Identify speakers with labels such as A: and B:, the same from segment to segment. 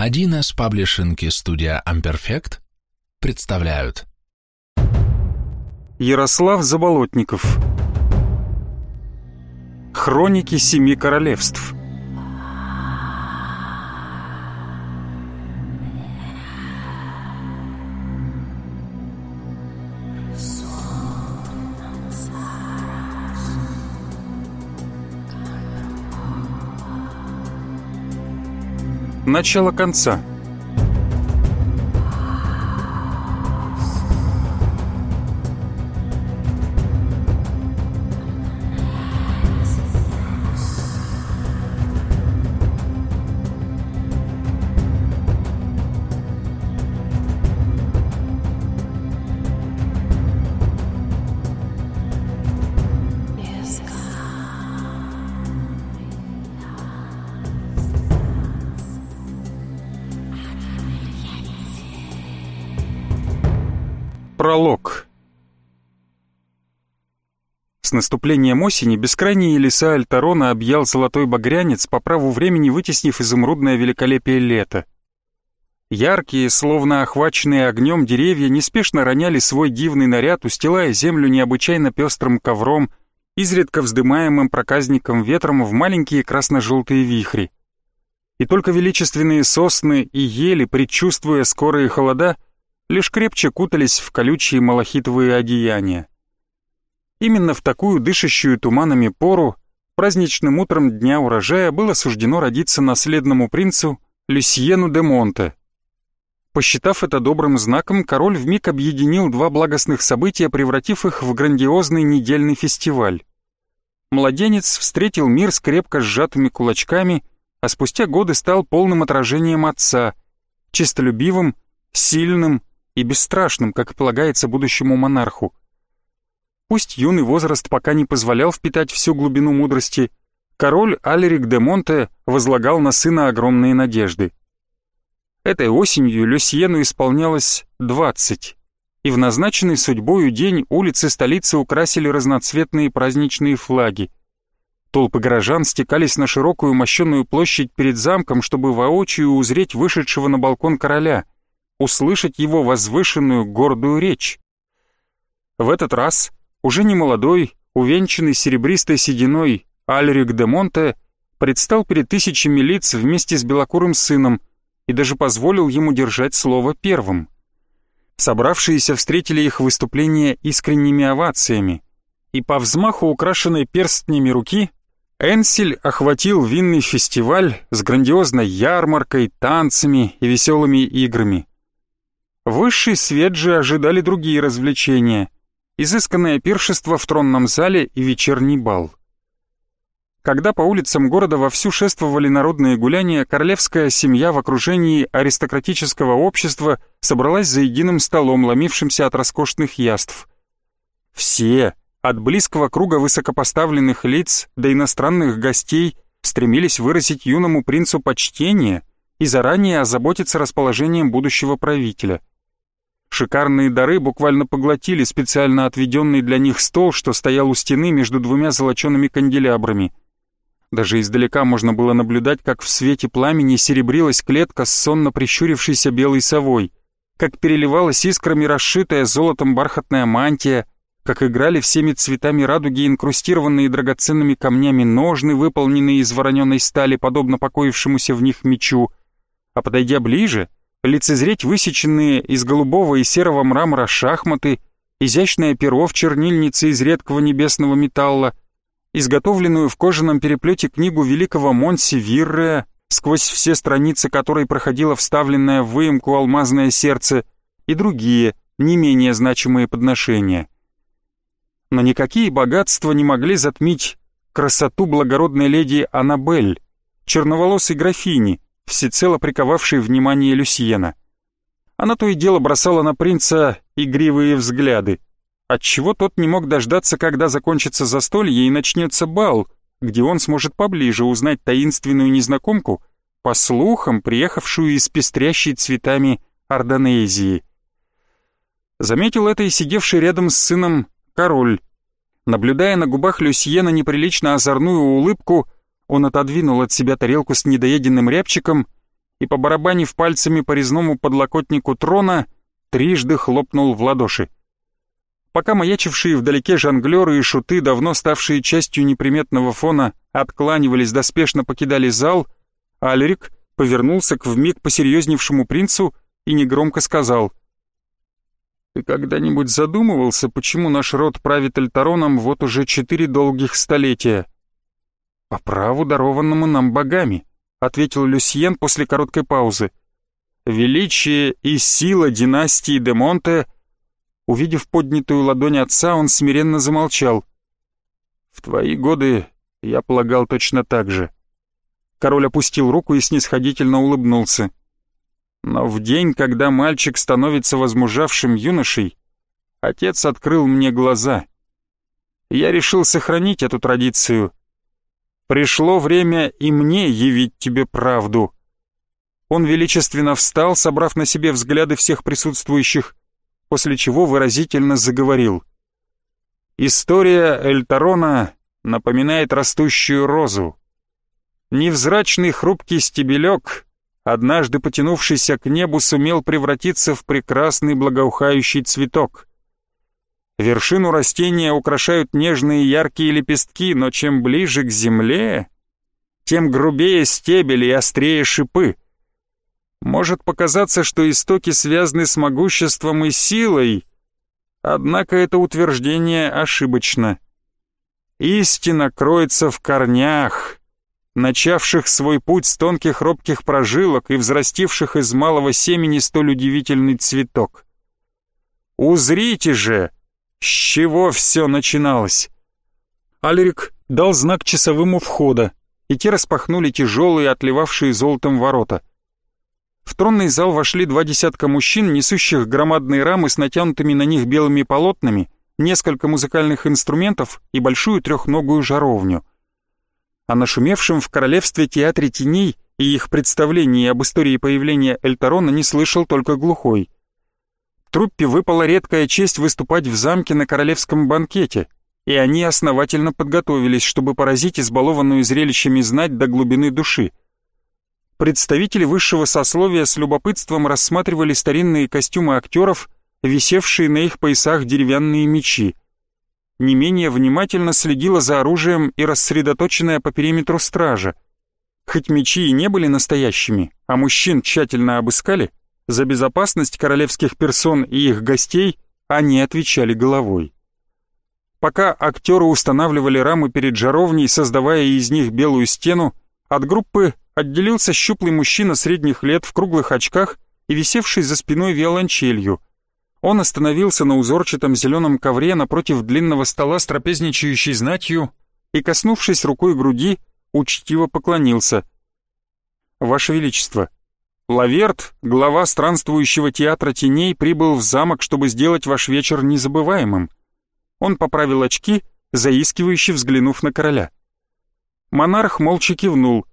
A: 1С паблишинг и студия Amperfect представляют.
B: Ярослав Заболотников. Хроники Семи Королевств Начало конца Пролог С наступлением осени бескрайние леса Альтарона объял золотой багрянец, по праву времени вытеснив изумрудное великолепие лета. Яркие, словно охваченные огнем деревья, неспешно роняли свой дивный наряд, устилая землю необычайно пестрым ковром, изредка вздымаемым проказником ветром в маленькие красно-желтые вихри. И только величественные сосны и ели, предчувствуя скорые холода, — лишь крепче кутались в колючие малахитовые одеяния. Именно в такую дышащую туманами пору праздничным утром дня урожая было суждено родиться наследному принцу Люсьену де Монте. Посчитав это добрым знаком, король вмиг объединил два благостных события, превратив их в грандиозный недельный фестиваль. Младенец встретил мир с крепко сжатыми кулачками, а спустя годы стал полным отражением отца, чистолюбивым, сильным и бесстрашным, как и полагается будущему монарху. Пусть юный возраст пока не позволял впитать всю глубину мудрости, король Алерик де Монте возлагал на сына огромные надежды. Этой осенью Люсьену исполнялось двадцать, и в назначенный судьбою день улицы столицы украсили разноцветные праздничные флаги. Толпы горожан стекались на широкую мощенную площадь перед замком, чтобы воочию узреть вышедшего на балкон короля — услышать его возвышенную гордую речь. В этот раз уже не молодой, увенчанный серебристой сединой Альрик де Монте предстал перед тысячами лиц вместе с белокурым сыном и даже позволил ему держать слово первым. Собравшиеся встретили их выступление искренними овациями, и по взмаху украшенной перстнями руки Энсель охватил винный фестиваль с грандиозной ярмаркой, танцами и веселыми играми. Высший свет же ожидали другие развлечения, изысканное пиршество в тронном зале и вечерний бал. Когда по улицам города вовсю шествовали народные гуляния, королевская семья в окружении аристократического общества собралась за единым столом, ломившимся от роскошных яств. Все, от близкого круга высокопоставленных лиц до иностранных гостей, стремились выразить юному принцу почтение и заранее озаботиться расположением будущего правителя – Шикарные дары буквально поглотили специально отведенный для них стол, что стоял у стены между двумя золочеными канделябрами. Даже издалека можно было наблюдать, как в свете пламени серебрилась клетка с сонно прищурившейся белой совой, как переливалась искрами расшитая золотом бархатная мантия, как играли всеми цветами радуги инкрустированные драгоценными камнями ножны, выполненные из вороненой стали, подобно покоившемуся в них мечу, а подойдя ближе — лицезреть высеченные из голубого и серого мрамора шахматы, изящное перо в чернильнице из редкого небесного металла, изготовленную в кожаном переплете книгу великого Монси Виррея, сквозь все страницы которой проходило вставленное в выемку алмазное сердце, и другие, не менее значимые подношения. Но никакие богатства не могли затмить красоту благородной леди Аннабель, черноволосой графини, всецело приковавший внимание Люсьена. Она то и дело бросала на принца игривые взгляды, отчего тот не мог дождаться, когда закончится застолье и начнется бал, где он сможет поближе узнать таинственную незнакомку, по слухам, приехавшую из пестрящей цветами Ордонезии. Заметил это и сидевший рядом с сыном король. Наблюдая на губах Люсьена неприлично озорную улыбку, он отодвинул от себя тарелку с недоеденным рябчиком и, побарабанив пальцами по резному подлокотнику трона, трижды хлопнул в ладоши. Пока маячившие вдалеке жонглеры и шуты, давно ставшие частью неприметного фона, откланивались, доспешно покидали зал, Алерик повернулся к вмиг посерьезневшему принцу и негромко сказал «Ты когда-нибудь задумывался, почему наш род правит Альтароном вот уже четыре долгих столетия?» «По праву, дарованному нам богами», — ответил Люсьен после короткой паузы. «Величие и сила династии де Монте...» Увидев поднятую ладонь отца, он смиренно замолчал. «В твои годы я полагал точно так же». Король опустил руку и снисходительно улыбнулся. Но в день, когда мальчик становится возмужавшим юношей, отец открыл мне глаза. Я решил сохранить эту традицию. Пришло время и мне явить тебе правду. Он величественно встал, собрав на себе взгляды всех присутствующих, после чего выразительно заговорил. История Эльтарона напоминает растущую розу. Невзрачный хрупкий стебелек, однажды потянувшийся к небу, сумел превратиться в прекрасный благоухающий цветок. Вершину растения украшают нежные яркие лепестки, но чем ближе к земле, тем грубее стебель и острее шипы. Может показаться, что истоки связаны с могуществом и силой, однако это утверждение ошибочно. Истина кроется в корнях — начавших свой путь с тонких робких прожилок и взрастивших из малого семени столь удивительный цветок. Узрите же, с чего все начиналось. Алерик дал знак часовым у входа, и те распахнули тяжелые, отливавшие золотом ворота. В тронный зал вошли два десятка мужчин, несущих громадные рамы с натянутыми на них белыми полотнами, несколько музыкальных инструментов и большую трехногую жаровню — о нашумевшем в королевстве театре теней и их представлении об истории появления Эльтарона не слышал только глухой. Труппе выпала редкая честь выступать в замке на королевском банкете, и они основательно подготовились, чтобы поразить избалованную зрелищами знать до глубины души. Представители высшего сословия с любопытством рассматривали старинные костюмы актеров, висевшие на их поясах деревянные мечи не менее внимательно следила за оружием и рассредоточенная по периметру стража. Хоть мечи и не были настоящими, а мужчин тщательно обыскали, за безопасность королевских персон и их гостей они отвечали головой. Пока актеры устанавливали рамы перед жаровней, создавая из них белую стену, от группы отделился щуплый мужчина средних лет в круглых очках и висевший за спиной виолончелью — он остановился на узорчатом зеленом ковре напротив длинного стола с трапезничающей знатью и, коснувшись рукой груди, учтиво поклонился. «Ваше Величество, Лаверт, глава странствующего театра теней, прибыл в замок, чтобы сделать ваш вечер незабываемым». Он поправил очки, заискивающе взглянув на короля. Монарх молча кивнул,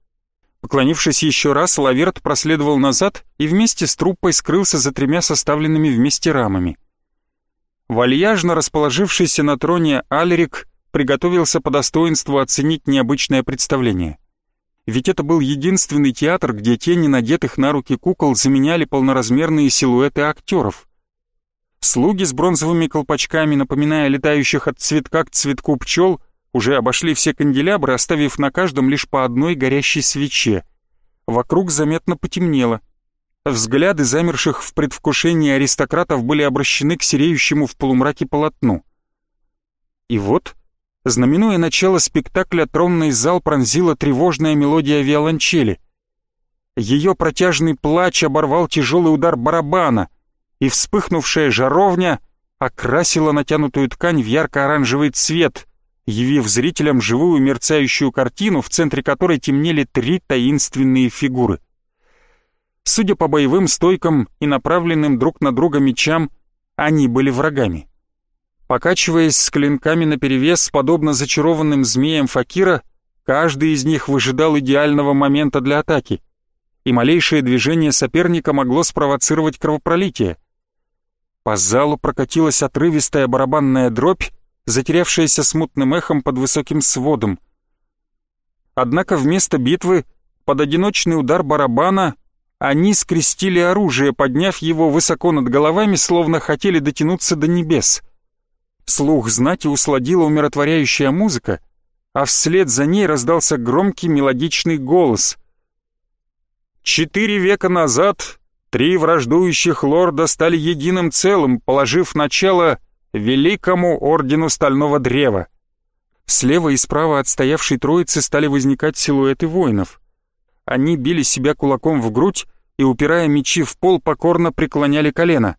B: Поклонившись еще раз, Лаверт проследовал назад и вместе с труппой скрылся за тремя составленными вместе рамами. Вальяжно расположившийся на троне Алерик приготовился по достоинству оценить необычное представление. Ведь это был единственный театр, где тени надетых на руки кукол заменяли полноразмерные силуэты актеров. Слуги с бронзовыми колпачками, напоминая летающих от цветка к цветку пчел, уже обошли все канделябры, оставив на каждом лишь по одной горящей свече. Вокруг заметно потемнело. Взгляды замерших в предвкушении аристократов были обращены к сереющему в полумраке полотну. И вот, знаменуя начало спектакля, тронный зал пронзила тревожная мелодия виолончели. Ее протяжный плач оборвал тяжелый удар барабана, и вспыхнувшая жаровня окрасила натянутую ткань в ярко-оранжевый цвет, явив зрителям живую мерцающую картину, в центре которой темнели три таинственные фигуры. Судя по боевым стойкам и направленным друг на друга мечам, они были врагами. Покачиваясь с клинками наперевес, подобно зачарованным змеям Факира, каждый из них выжидал идеального момента для атаки, и малейшее движение соперника могло спровоцировать кровопролитие. По залу прокатилась отрывистая барабанная дробь, затерявшаяся смутным эхом под высоким сводом. Однако вместо битвы, под одиночный удар барабана, они скрестили оружие, подняв его высоко над головами, словно хотели дотянуться до небес. Слух знати усладила умиротворяющая музыка, а вслед за ней раздался громкий мелодичный голос. Четыре века назад три враждующих лорда стали единым целым, положив начало Великому Ордену Стального Древа. Слева и справа от стоявшей троицы стали возникать силуэты воинов. Они били себя кулаком в грудь и, упирая мечи в пол, покорно преклоняли колено.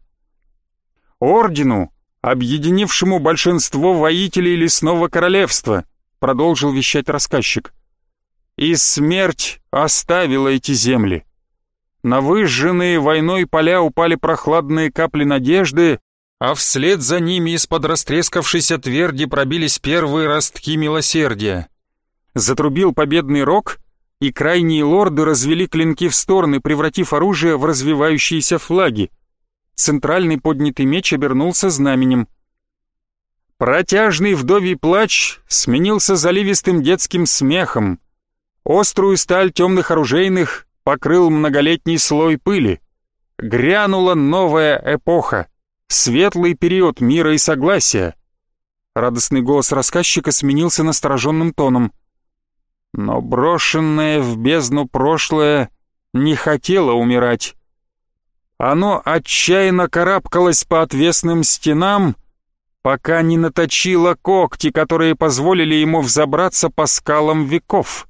B: «Ордену, объединившему большинство воителей Лесного Королевства», продолжил вещать рассказчик. «И смерть оставила эти земли. На выжженные войной поля упали прохладные капли надежды, а вслед за ними из-под растрескавшейся тверди пробились первые ростки милосердия. Затрубил победный рог, и крайние лорды развели клинки в стороны, превратив оружие в развивающиеся флаги. Центральный поднятый меч обернулся знаменем. Протяжный вдовий плач сменился заливистым детским смехом. Острую сталь темных оружейных покрыл многолетний слой пыли. Грянула новая эпоха, светлый период мира и согласия. Радостный голос рассказчика сменился настороженным тоном. Но брошенное в бездну прошлое не хотело умирать. Оно отчаянно карабкалось по отвесным стенам, пока не наточило когти, которые позволили ему взобраться по скалам веков.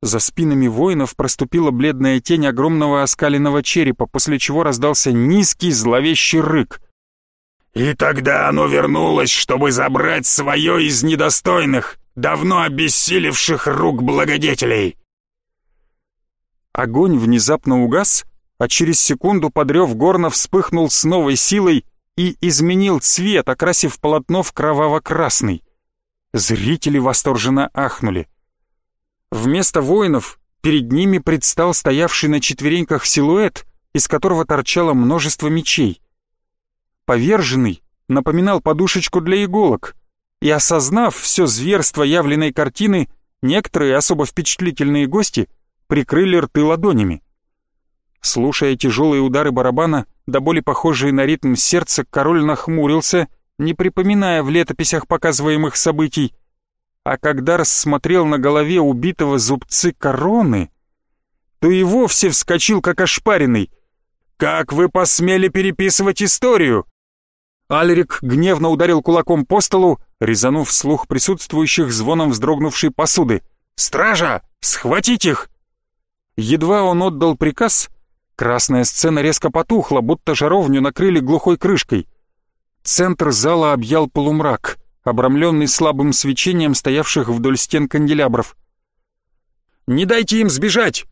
B: За спинами воинов проступила бледная тень огромного оскаленного черепа, после чего раздался низкий зловещий рык. «И тогда оно вернулось, чтобы забрать свое из недостойных, давно обессилевших рук благодетелей!» Огонь внезапно угас, а через секунду подрев горно вспыхнул с новой силой и изменил цвет, окрасив полотно в кроваво-красный. Зрители восторженно ахнули. Вместо воинов перед ними предстал стоявший на четвереньках силуэт, из которого торчало множество мечей. Поверженный напоминал подушечку для иголок, и осознав все зверство явленной картины, некоторые особо впечатлительные гости прикрыли рты ладонями. Слушая тяжелые удары барабана, до боли похожие на ритм сердца, король нахмурился, не припоминая в летописях показываемых событий, а когда рассмотрел на голове убитого зубцы короны, то и вовсе вскочил как ошпаренный. «Как вы посмели переписывать историю?» Альрик гневно ударил кулаком по столу, резанув слух присутствующих звоном вздрогнувшей посуды. «Стража! Схватить их!» Едва он отдал приказ, Красная сцена резко потухла, будто жаровню накрыли глухой крышкой. Центр зала объял полумрак, обрамленный слабым свечением стоявших вдоль стен канделябров. «Не дайте им сбежать!»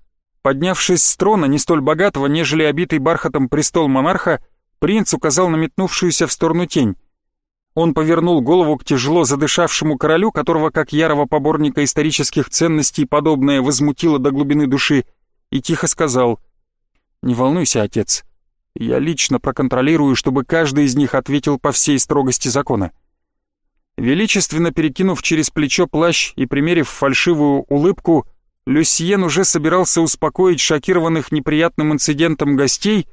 B: Поднявшись с трона, не столь богатого, нежели обитый бархатом престол монарха, принц указал на метнувшуюся в сторону тень. Он повернул голову к тяжело задышавшему королю, которого, как ярого поборника исторических ценностей, подобное возмутило до глубины души, и тихо сказал — «Не волнуйся, отец. Я лично проконтролирую, чтобы каждый из них ответил по всей строгости закона». Величественно перекинув через плечо плащ и примерив фальшивую улыбку, Люсьен уже собирался успокоить шокированных неприятным инцидентом гостей,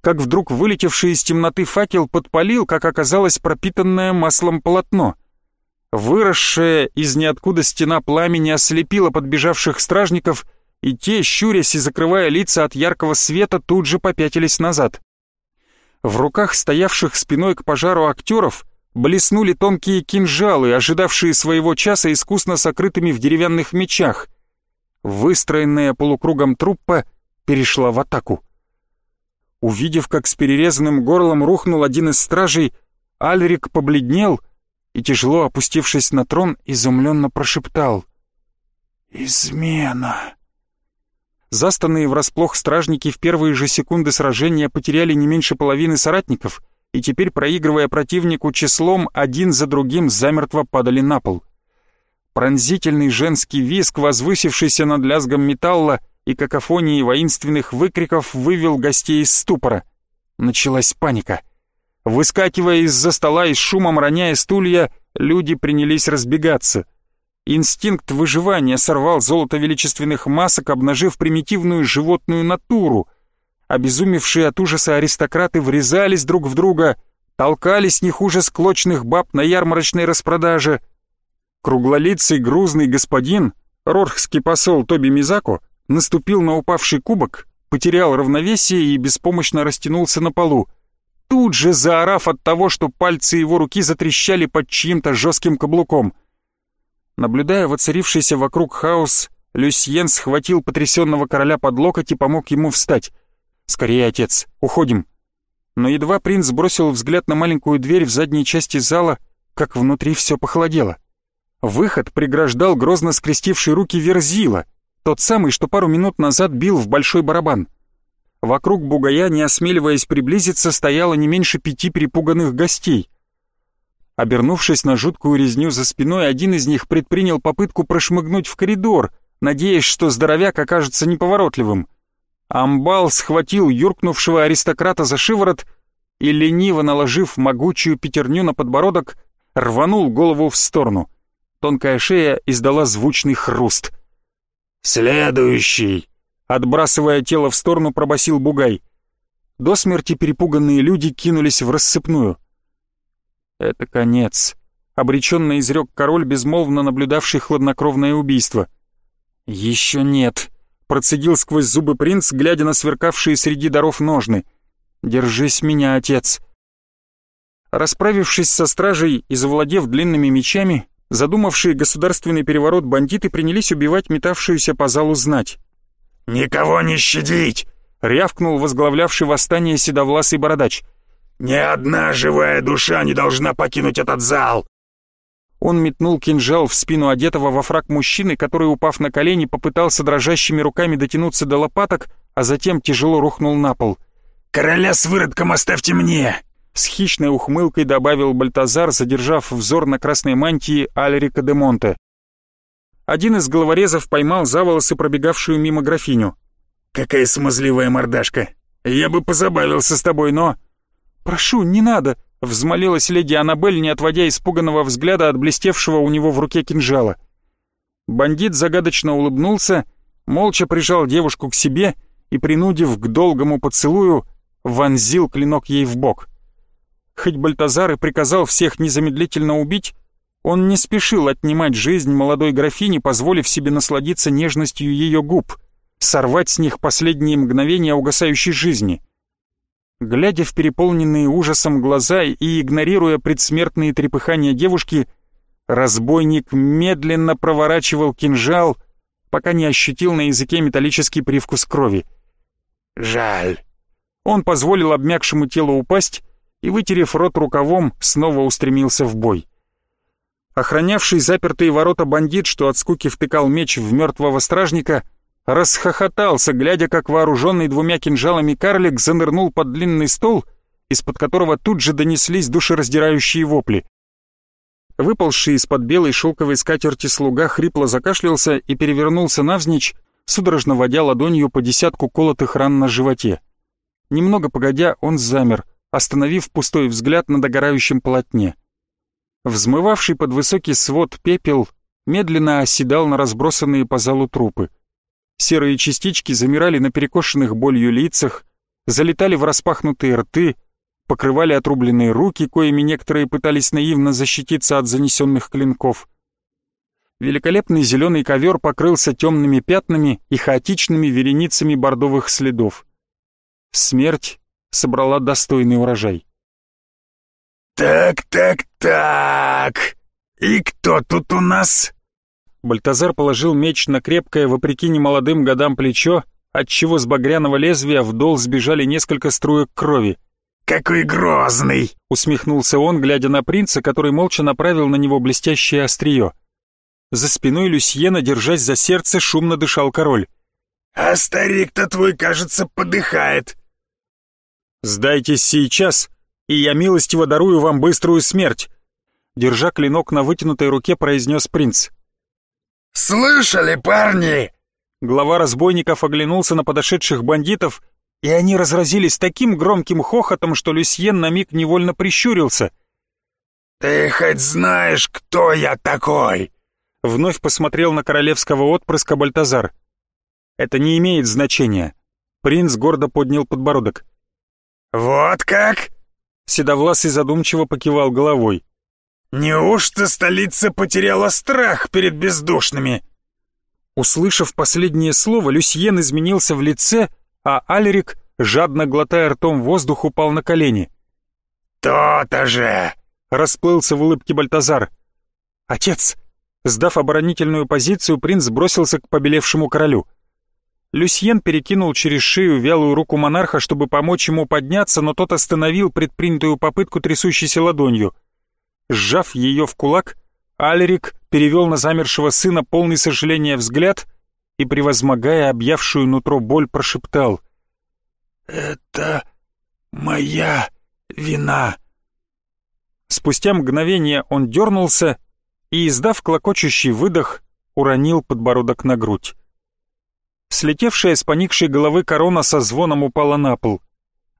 B: как вдруг вылетевший из темноты факел подпалил, как оказалось, пропитанное маслом полотно. Выросшая из ниоткуда стена пламени ослепила подбежавших стражников — и те, щурясь и закрывая лица от яркого света, тут же попятились назад. В руках стоявших спиной к пожару актеров блеснули тонкие кинжалы, ожидавшие своего часа искусно сокрытыми в деревянных мечах. Выстроенная полукругом труппа перешла в атаку. Увидев, как с перерезанным горлом рухнул один из стражей, Альрик побледнел и, тяжело опустившись на трон, изумленно прошептал «Измена!» Застанные врасплох стражники в первые же секунды сражения потеряли не меньше половины соратников и теперь, проигрывая противнику числом, один за другим замертво падали на пол. Пронзительный женский виск, возвысившийся над лязгом металла и какофонией воинственных выкриков, вывел гостей из ступора. Началась паника. Выскакивая из-за стола и с шумом роняя стулья, люди принялись разбегаться — Инстинкт выживания сорвал золото величественных масок, обнажив примитивную животную натуру. Обезумевшие от ужаса аристократы врезались друг в друга, толкались не хуже склочных баб на ярмарочной распродаже. Круглолицый грузный господин, рорхский посол Тоби Мизако, наступил на упавший кубок, потерял равновесие и беспомощно растянулся на полу, тут же заорав от того, что пальцы его руки затрещали под чьим-то жестким каблуком — Наблюдая воцарившийся вокруг хаос, Люсьен схватил потрясенного короля под локоть и помог ему встать. «Скорее, отец, уходим!» Но едва принц бросил взгляд на маленькую дверь в задней части зала, как внутри все похолодело. Выход преграждал грозно скрестивший руки Верзила, тот самый, что пару минут назад бил в большой барабан. Вокруг бугая, не осмеливаясь приблизиться, стояло не меньше пяти перепуганных гостей — Обернувшись на жуткую резню за спиной, один из них предпринял попытку прошмыгнуть в коридор, надеясь, что здоровяк окажется неповоротливым. Амбал схватил юркнувшего аристократа за шиворот и, лениво наложив могучую пятерню на подбородок, рванул голову в сторону. Тонкая шея издала звучный хруст. «Следующий!» Отбрасывая тело в сторону, пробасил Бугай. До смерти перепуганные люди кинулись в рассыпную — «Это конец», — обреченно изрек король, безмолвно наблюдавший хладнокровное убийство. «Еще нет», — процедил сквозь зубы принц, глядя на сверкавшие среди даров ножны. «Держись меня, отец». Расправившись со стражей и завладев длинными мечами, задумавшие государственный переворот бандиты принялись убивать метавшуюся по залу знать.
C: «Никого не щадить!»
B: — рявкнул возглавлявший восстание седовласый бородач —
C: ни одна живая душа не должна покинуть этот зал!»
B: Он метнул кинжал в спину одетого во фраг мужчины, который, упав на колени, попытался дрожащими руками дотянуться до лопаток, а затем тяжело рухнул на пол.
C: «Короля с выродком оставьте мне!»
B: С хищной ухмылкой добавил Бальтазар, задержав взор на красной мантии Альрика де Монте. Один из головорезов поймал за волосы пробегавшую мимо графиню.
C: «Какая смазливая мордашка! Я бы позабавился с тобой, но...»
B: «Прошу, не надо!» — взмолилась леди Аннабель, не отводя испуганного взгляда от блестевшего у него в руке кинжала. Бандит загадочно улыбнулся, молча прижал девушку к себе и, принудив к долгому поцелую, вонзил клинок ей в бок. Хоть Бальтазар и приказал всех незамедлительно убить, он не спешил отнимать жизнь молодой графини, позволив себе насладиться нежностью ее губ, сорвать с них последние мгновения угасающей жизни — Глядя в переполненные ужасом глаза и игнорируя предсмертные трепыхания девушки, разбойник медленно проворачивал кинжал, пока не ощутил на языке металлический привкус крови.
C: «Жаль».
B: Он позволил обмякшему телу упасть и, вытерев рот рукавом, снова устремился в бой. Охранявший запертые ворота бандит, что от скуки втыкал меч в мертвого стражника, расхохотался, глядя, как вооруженный двумя кинжалами карлик занырнул под длинный стол, из-под которого тут же донеслись душераздирающие вопли. Выползший из-под белой шелковой скатерти слуга хрипло закашлялся и перевернулся навзничь, судорожно водя ладонью по десятку колотых ран на животе. Немного погодя, он замер, остановив пустой взгляд на догорающем полотне. Взмывавший под высокий свод пепел медленно оседал на разбросанные по залу трупы. Серые частички замирали на перекошенных болью лицах, залетали в распахнутые рты, покрывали отрубленные руки, коими некоторые пытались наивно защититься от занесенных клинков. Великолепный зеленый ковер покрылся темными пятнами и хаотичными вереницами бордовых следов. Смерть собрала достойный урожай.
C: «Так, так, так! И кто тут у нас?»
B: Бальтазар положил меч на крепкое, вопреки немолодым годам плечо, отчего с багряного лезвия вдол сбежали несколько струек крови.
C: «Какой грозный!»
B: — усмехнулся он, глядя на принца, который молча направил на него блестящее острие. За спиной Люсьена, держась за сердце, шумно дышал король.
C: «А старик-то твой, кажется, подыхает!»
B: «Сдайтесь сейчас, и я милостиво дарую вам быструю смерть!» Держа клинок на вытянутой руке, произнес принц.
C: «Слышали, парни?»
B: Глава разбойников оглянулся на подошедших бандитов, и они разразились таким громким хохотом, что Люсьен на миг невольно прищурился.
C: «Ты хоть знаешь, кто я такой?
B: вновь посмотрел на королевского отпрыска Бальтазар. «Это не имеет значения». Принц гордо поднял подбородок.
C: «Вот как?»
B: Седовласый задумчиво покивал головой.
C: «Неужто столица потеряла страх перед бездушными?»
B: Услышав последнее слово, Люсьен изменился в лице, а Алерик, жадно глотая ртом воздух, упал на колени.
C: «То-то же!»
B: — расплылся в улыбке Бальтазар. «Отец!» Сдав оборонительную позицию, принц бросился к побелевшему королю. Люсьен перекинул через шею вялую руку монарха, чтобы помочь ему подняться, но тот остановил предпринятую попытку трясущейся ладонью. Сжав ее в кулак, Алерик перевел на замершего сына полный сожаления взгляд и, превозмогая объявшую нутро боль, прошептал.
C: «Это моя вина».
B: Спустя мгновение он дернулся и, издав клокочущий выдох, уронил подбородок на грудь. Слетевшая с поникшей головы корона со звоном упала на пол.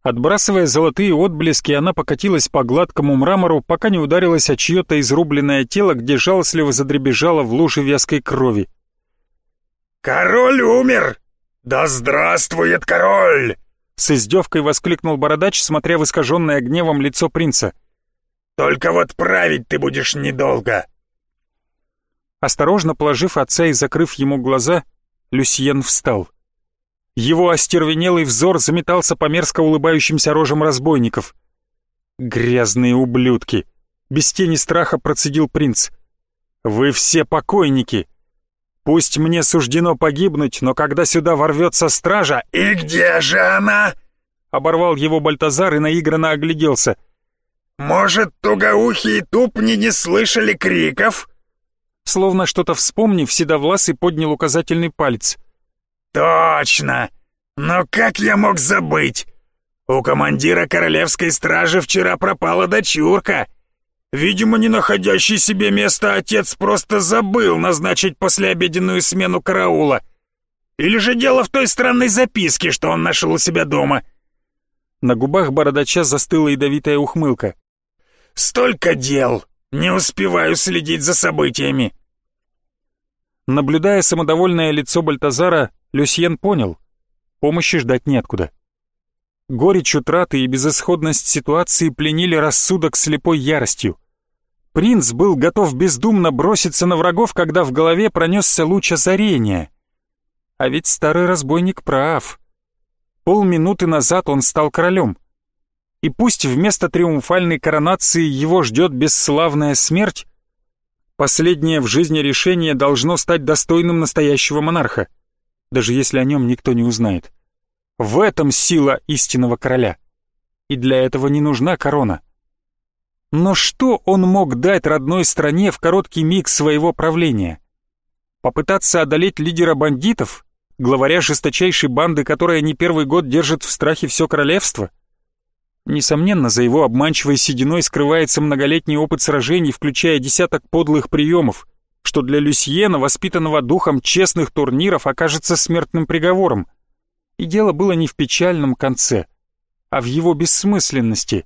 B: Отбрасывая золотые отблески, она покатилась по гладкому мрамору, пока не ударилась о чье-то изрубленное тело, где жалостливо задребежала в луже вязкой крови.
C: «Король умер! Да здравствует король!»
B: С издевкой воскликнул бородач, смотря в искаженное гневом лицо принца.
C: «Только вот править ты будешь недолго!»
B: Осторожно положив отца и закрыв ему глаза, Люсьен встал. Его остервенелый взор заметался по мерзко улыбающимся рожам разбойников. «Грязные ублюдки!» — без тени страха процедил принц. «Вы все покойники! Пусть мне суждено погибнуть, но когда сюда ворвется стража...»
C: «И где же она?»
B: — оборвал его Бальтазар и наигранно огляделся.
C: «Может, тугоухие тупни не слышали криков?»
B: Словно что-то вспомнив, Седовласый поднял указательный палец.
C: «Точно! Но как я мог забыть? У командира королевской стражи вчера пропала дочурка. Видимо, не находящий себе места отец просто забыл назначить послеобеденную смену караула. Или же дело в той странной записке, что он нашел у себя дома?»
B: На губах бородача застыла ядовитая ухмылка.
C: «Столько дел! Не успеваю следить за событиями!»
B: Наблюдая самодовольное лицо Бальтазара, Люсьен понял, помощи ждать неоткуда. Горечь утраты и безысходность ситуации пленили рассудок слепой яростью. Принц был готов бездумно броситься на врагов, когда в голове пронесся луч озарения. А ведь старый разбойник прав. Полминуты назад он стал королем. И пусть вместо триумфальной коронации его ждет бесславная смерть, Последнее в жизни решение должно стать достойным настоящего монарха, даже если о нем никто не узнает. В этом сила истинного короля. И для этого не нужна корона. Но что он мог дать родной стране в короткий миг своего правления? Попытаться одолеть лидера бандитов, главаря жесточайшей банды, которая не первый год держит в страхе все королевство? Несомненно, за его обманчивой сединой скрывается многолетний опыт сражений, включая десяток подлых приемов, что для Люсьена, воспитанного духом честных турниров, окажется смертным приговором. И дело было не в печальном конце, а в его бессмысленности.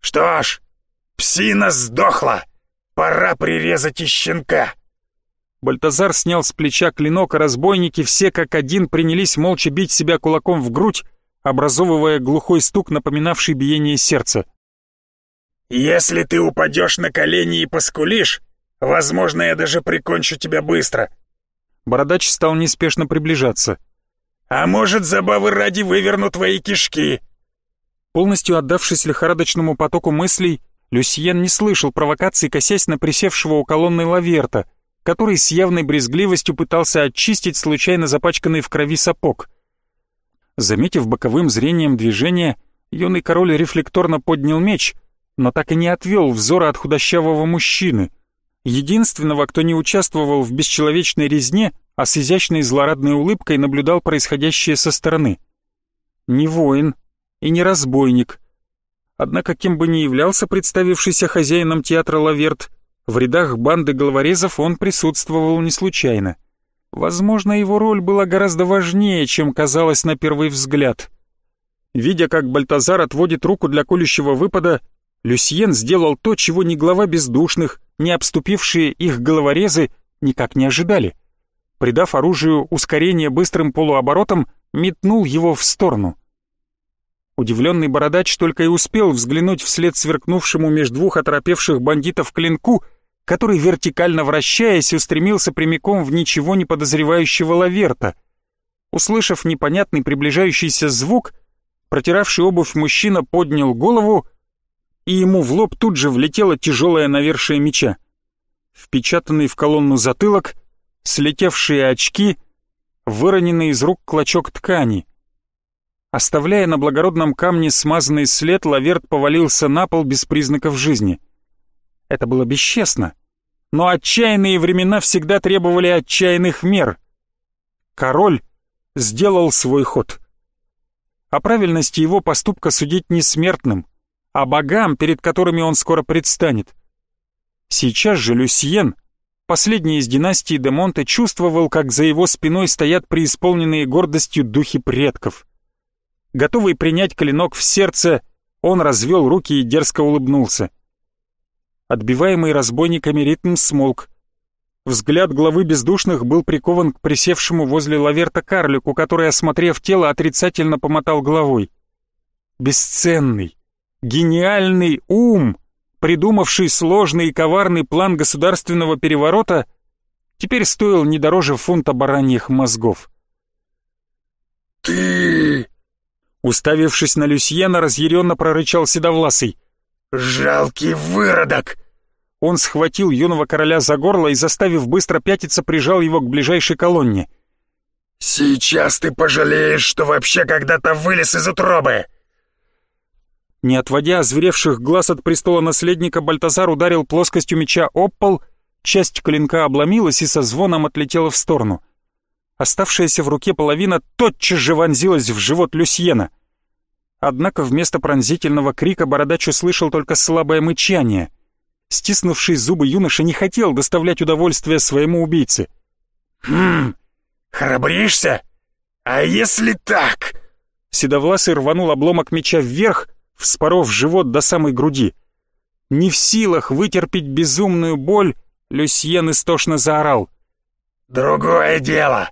C: «Что ж, псина сдохла! Пора прирезать и щенка!»
B: Бальтазар снял с плеча клинок, а разбойники все как один принялись молча бить себя кулаком в грудь, образовывая глухой стук, напоминавший биение сердца.
C: «Если ты упадешь на колени и поскулишь, возможно, я даже прикончу тебя быстро».
B: Бородач стал неспешно приближаться.
C: «А может, забавы ради выверну твои кишки?»
B: Полностью отдавшись лихорадочному потоку мыслей, Люсьен не слышал провокаций, косясь на присевшего у колонны лаверта, который с явной брезгливостью пытался очистить случайно запачканный в крови сапог. Заметив боковым зрением движение, юный король рефлекторно поднял меч, но так и не отвел взора от худощавого мужчины, единственного, кто не участвовал в бесчеловечной резне, а с изящной злорадной улыбкой наблюдал происходящее со стороны. Не воин и не разбойник. Однако кем бы ни являлся представившийся хозяином театра Лаверт, в рядах банды головорезов он присутствовал не случайно. Возможно, его роль была гораздо важнее, чем казалось на первый взгляд. Видя, как Бальтазар отводит руку для колющего выпада, Люсьен сделал то, чего ни глава бездушных, не обступившие их головорезы никак не ожидали. Придав оружию ускорение быстрым полуоборотом, метнул его в сторону. Удивленный бородач только и успел взглянуть вслед сверкнувшему меж двух оторопевших бандитов клинку, который, вертикально вращаясь, устремился прямиком в ничего не подозревающего лаверта. Услышав непонятный приближающийся звук, протиравший обувь мужчина поднял голову, и ему в лоб тут же влетело тяжелое навершие меча. Впечатанный в колонну затылок, слетевшие очки, выроненный из рук клочок ткани — Оставляя на благородном камне смазанный след, Лаверт повалился на пол без признаков жизни. Это было бесчестно. Но отчаянные времена всегда требовали отчаянных мер. Король сделал свой ход. О правильности его поступка судить не смертным, а богам, перед которыми он скоро предстанет. Сейчас же Люсьен, последний из династии де Монте, чувствовал, как за его спиной стоят преисполненные гордостью духи предков — Готовый принять клинок в сердце, он развел руки и дерзко улыбнулся. Отбиваемый разбойниками ритм смолк. Взгляд главы бездушных был прикован к присевшему возле лаверта карлику, который, осмотрев тело, отрицательно помотал головой. Бесценный, гениальный ум, придумавший сложный и коварный план государственного переворота, теперь стоил не дороже фунта бараньих мозгов.
C: «Ты...»
B: Уставившись на Люсьена, разъяренно прорычал Седовласый.
C: «Жалкий выродок!»
B: Он схватил юного короля за горло и, заставив быстро пятиться, прижал его к ближайшей колонне.
C: «Сейчас ты пожалеешь, что вообще когда-то вылез из утробы!»
B: Не отводя озверевших глаз от престола наследника, Бальтазар ударил плоскостью меча об пол, часть клинка обломилась и со звоном отлетела в сторону — Оставшаяся в руке половина тотчас же вонзилась в живот Люсьена. Однако вместо пронзительного крика бородач услышал только слабое мычание. Стиснувший зубы юноша не хотел доставлять удовольствие своему убийце.
C: «Хм, храбришься? А если так?»
B: Седовласый рванул обломок меча вверх, вспоров живот до самой груди. Не в силах вытерпеть безумную боль, Люсьен истошно заорал.
C: «Другое дело!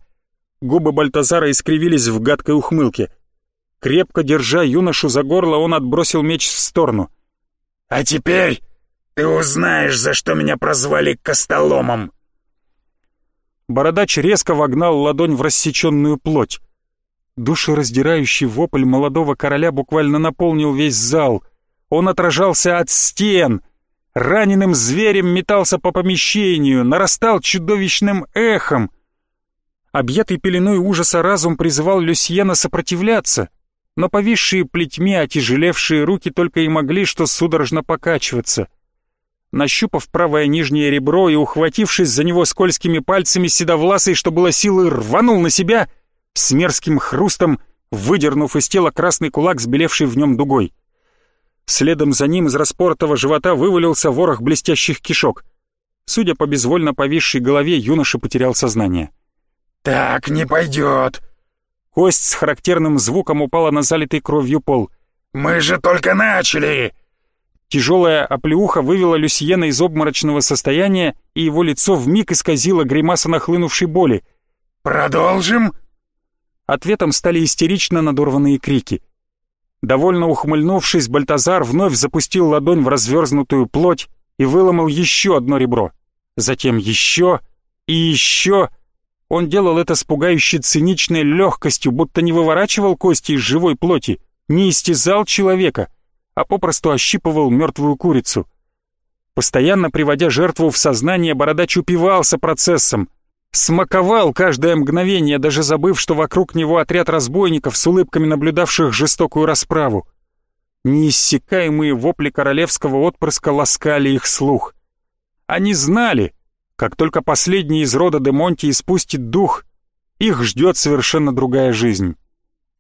B: Губы Бальтазара искривились в гадкой ухмылке. Крепко держа юношу за горло, он отбросил меч в сторону.
C: «А теперь ты узнаешь, за что меня прозвали Костоломом!»
B: Бородач резко вогнал ладонь в рассеченную плоть. Душераздирающий вопль молодого короля буквально наполнил весь зал. Он отражался от стен. Раненым зверем метался по помещению, нарастал чудовищным эхом — Объятый пеленой ужаса разум призывал Люсьена сопротивляться, но повисшие плетьми отяжелевшие руки только и могли что судорожно покачиваться. Нащупав правое нижнее ребро и ухватившись за него скользкими пальцами седовласый, что было силы, рванул на себя, с мерзким хрустом выдернув из тела красный кулак, сбелевший в нем дугой. Следом за ним из распоротого живота вывалился ворох блестящих кишок. Судя по безвольно повисшей голове, юноша потерял сознание.
C: — «Так не пойдет!»
B: Кость с характерным звуком упала на залитый кровью пол.
C: «Мы же только начали!»
B: Тяжелая оплеуха вывела Люсьена из обморочного состояния, и его лицо вмиг исказило гримаса нахлынувшей боли.
C: «Продолжим?»
B: Ответом стали истерично надорванные крики. Довольно ухмыльнувшись, Бальтазар вновь запустил ладонь в разверзнутую плоть и выломал еще одно ребро. Затем еще и еще... Он делал это с пугающей циничной легкостью, будто не выворачивал кости из живой плоти, не истязал человека, а попросту ощипывал мертвую курицу. Постоянно приводя жертву в сознание, бородач упивался процессом, смаковал каждое мгновение, даже забыв, что вокруг него отряд разбойников с улыбками наблюдавших жестокую расправу. Неиссякаемые вопли королевского отпрыска ласкали их слух. Они знали, как только последний из рода де Монти испустит дух, их ждет совершенно другая жизнь.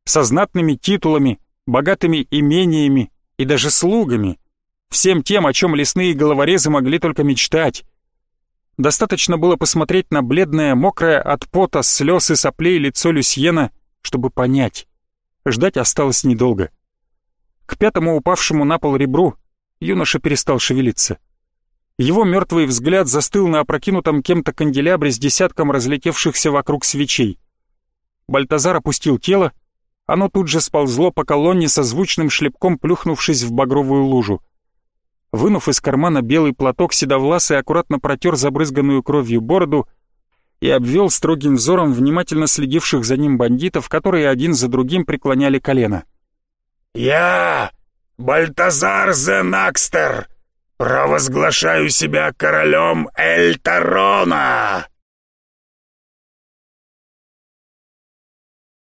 B: Со знатными титулами, богатыми имениями и даже слугами. Всем тем, о чем лесные головорезы могли только мечтать. Достаточно было посмотреть на бледное, мокрое от пота, слез и соплей лицо Люсьена, чтобы понять. Ждать осталось недолго. К пятому упавшему на пол ребру юноша перестал шевелиться. Его мертвый взгляд застыл на опрокинутом кем-то канделябре с десятком разлетевшихся вокруг свечей. Бальтазар опустил тело, оно тут же сползло по колонне со звучным шлепком, плюхнувшись в багровую лужу. Вынув из кармана белый платок, седовласый аккуратно протер забрызганную кровью бороду и обвел строгим взором внимательно следивших за ним бандитов, которые один за другим преклоняли колено.
C: «Я, Бальтазар Зенакстер, провозглашаю себя королем Эльтарона!»